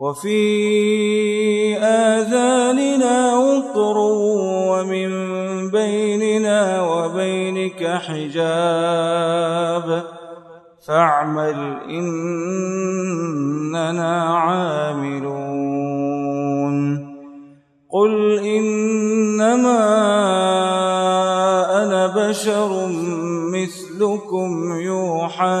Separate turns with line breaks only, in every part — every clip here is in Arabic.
وفي آذاننا وقر ومن بيننا وبينك حجاب. فاعمل إننا عاملون. قل إنما أنا بشر مثلكم يوحى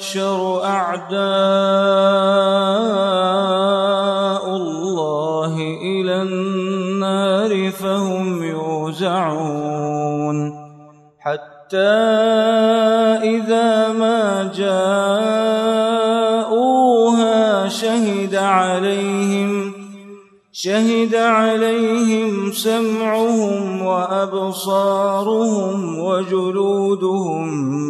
يحشر أعداء الله إلى النار فهم يوزعون. حتى إذا ما جاءوها شهد عليهم شهد عليهم سمعهم وأبصارهم وجلودهم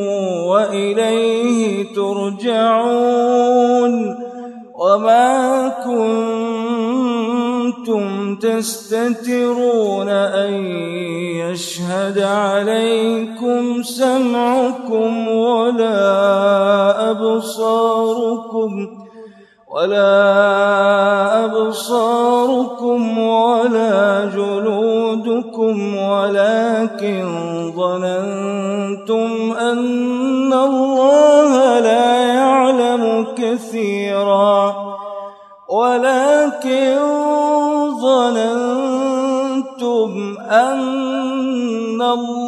وإليه ترجعون وما كنتم تستترون أن يشهد عليكم سمعكم ولا أبصاركم ولا أبصاركم ولا جلودكم ولكن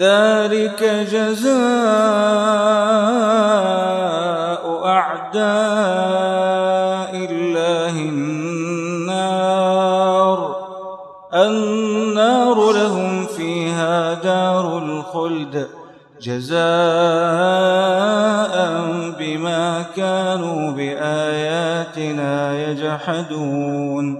ذلك جزاء أعداء الله النار. النار لهم فيها دار الخلد. جزاء بما كانوا بآياتنا يجحدون.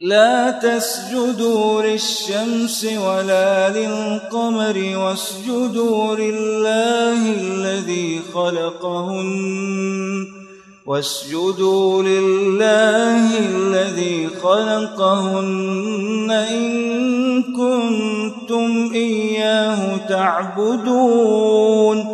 لا تسجدوا للشمس ولا للقمر واسجدوا لله الذي خلقهن واسجدوا لله الذي خلقهن إن كنتم إياه تعبدون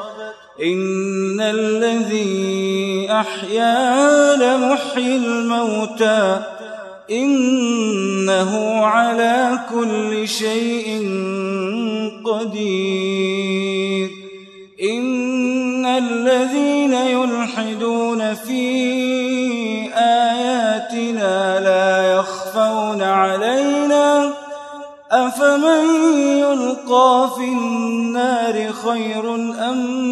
إن الذي أحيا لمحيي الموتى إنه على كل شيء قدير. إن الذين يلحدون في آياتنا لا يخفون علينا. أفمن يلقى في النار خير أم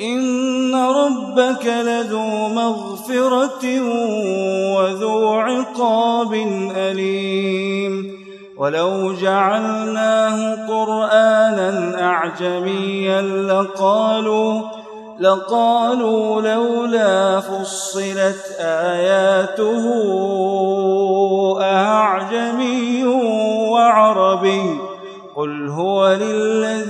إن ربك لذو مغفرة وذو عقاب أليم ولو جعلناه قرآنا أعجميا لقالوا لقالوا لولا فصلت آياته أعجمي وعربي قل هو للذين